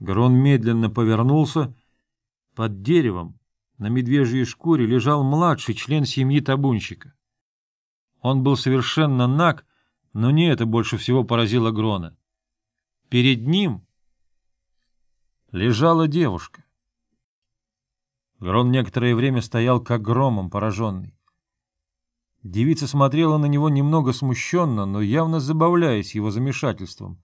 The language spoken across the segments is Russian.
Грон медленно повернулся. Под деревом на медвежьей шкуре лежал младший член семьи табунщика. Он был совершенно наг, но не это больше всего поразило Грона. Перед ним лежала девушка. Грон некоторое время стоял как громом пораженный. Девица смотрела на него немного смущенно, но явно забавляясь его замешательством.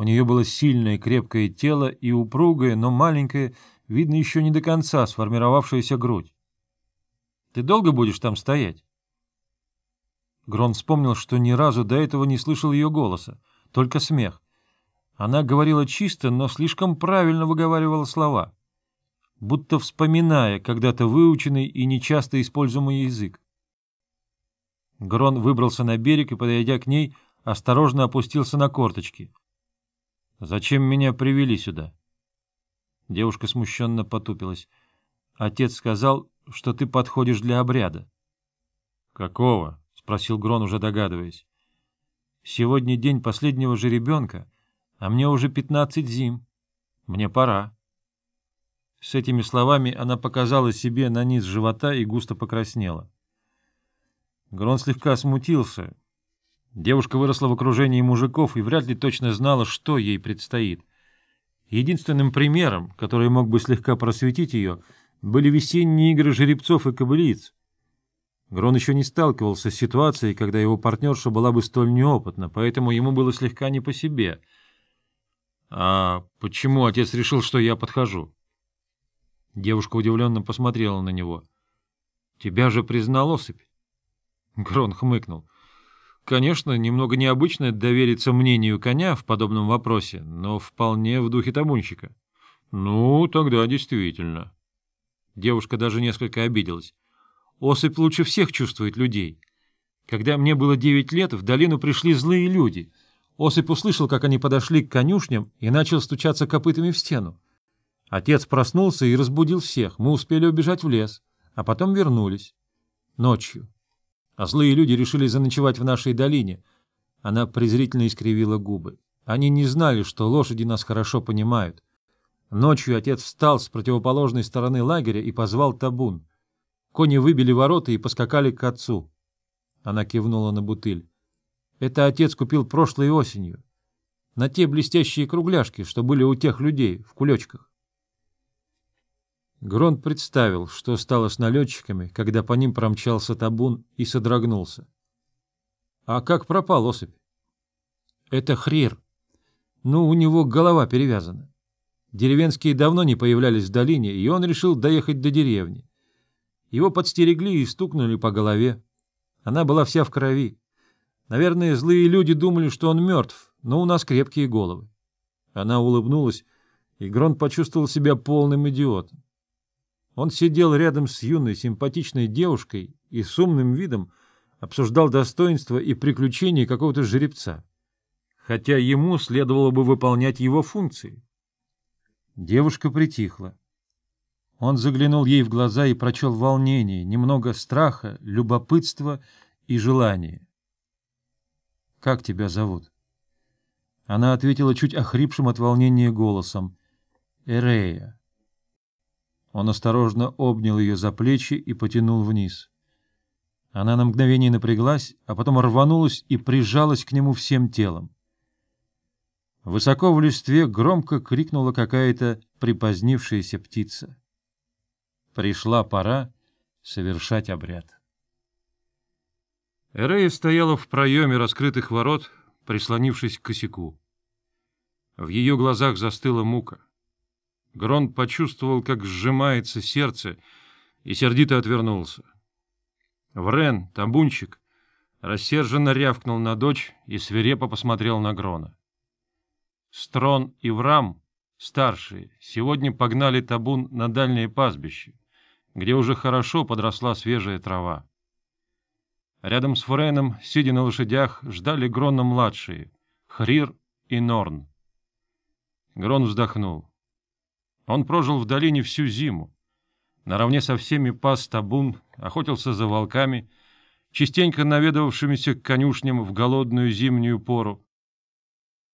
У нее было сильное крепкое тело и упругое, но маленькое, видно еще не до конца сформировавшаяся грудь. — Ты долго будешь там стоять? Грон вспомнил, что ни разу до этого не слышал ее голоса, только смех. Она говорила чисто, но слишком правильно выговаривала слова, будто вспоминая когда-то выученный и нечасто используемый язык. Грон выбрался на берег и, подойдя к ней, осторожно опустился на корточки. — Зачем меня привели сюда? Девушка смущенно потупилась. — Отец сказал, что ты подходишь для обряда. — Какого? — спросил Грон, уже догадываясь. — Сегодня день последнего жеребенка, а мне уже пятнадцать зим. Мне пора. С этими словами она показала себе на низ живота и густо покраснела. Грон слегка смутился. Девушка выросла в окружении мужиков и вряд ли точно знала, что ей предстоит. Единственным примером, который мог бы слегка просветить ее, были весенние игры жеребцов и кобылиц. Грон еще не сталкивался с ситуацией, когда его партнерша была бы столь неопытна, поэтому ему было слегка не по себе. «А почему отец решил, что я подхожу?» Девушка удивленно посмотрела на него. «Тебя же признал особь?» Грон хмыкнул. Конечно, немного необычно довериться мнению коня в подобном вопросе, но вполне в духе табунщика. Ну, тогда действительно. Девушка даже несколько обиделась. Особь лучше всех чувствует людей. Когда мне было девять лет, в долину пришли злые люди. Осип услышал, как они подошли к конюшням и начал стучаться копытами в стену. Отец проснулся и разбудил всех. Мы успели убежать в лес, а потом вернулись. Ночью а злые люди решили заночевать в нашей долине. Она презрительно искривила губы. Они не знали, что лошади нас хорошо понимают. Ночью отец встал с противоположной стороны лагеря и позвал табун. Кони выбили ворота и поскакали к отцу. Она кивнула на бутыль. Это отец купил прошлой осенью. На те блестящие кругляшки, что были у тех людей в кулечках. Гронт представил, что стало с налетчиками, когда по ним промчался табун и содрогнулся. А как пропал особь? Это Хрир. Ну, у него голова перевязана. Деревенские давно не появлялись в долине, и он решил доехать до деревни. Его подстерегли и стукнули по голове. Она была вся в крови. Наверное, злые люди думали, что он мертв, но у нас крепкие головы. Она улыбнулась, и Гронт почувствовал себя полным идиотом. Он сидел рядом с юной симпатичной девушкой и с умным видом обсуждал достоинства и приключения какого-то жеребца, хотя ему следовало бы выполнять его функции. Девушка притихла. Он заглянул ей в глаза и прочел волнение, немного страха, любопытства и желания. «Как тебя зовут?» Она ответила чуть охрипшим от волнения голосом. «Эрея». Он осторожно обнял ее за плечи и потянул вниз. Она на мгновение напряглась, а потом рванулась и прижалась к нему всем телом. Высоко в листве громко крикнула какая-то припозднившаяся птица. Пришла пора совершать обряд. Эрея стояла в проеме раскрытых ворот, прислонившись к косяку. В ее глазах застыла мука. Грон почувствовал, как сжимается сердце, и сердито отвернулся. Врен, табунчик, рассерженно рявкнул на дочь и свирепо посмотрел на Грона. Строн и Врам, старшие, сегодня погнали табун на дальнее пастбище, где уже хорошо подросла свежая трава. Рядом с Френом, сидя на лошадях, ждали Грона младшие — Хрир и Норн. Грон вздохнул. Он прожил в долине всю зиму. Наравне со всеми пас табун, охотился за волками, частенько наведывавшимися к конюшням в голодную зимнюю пору.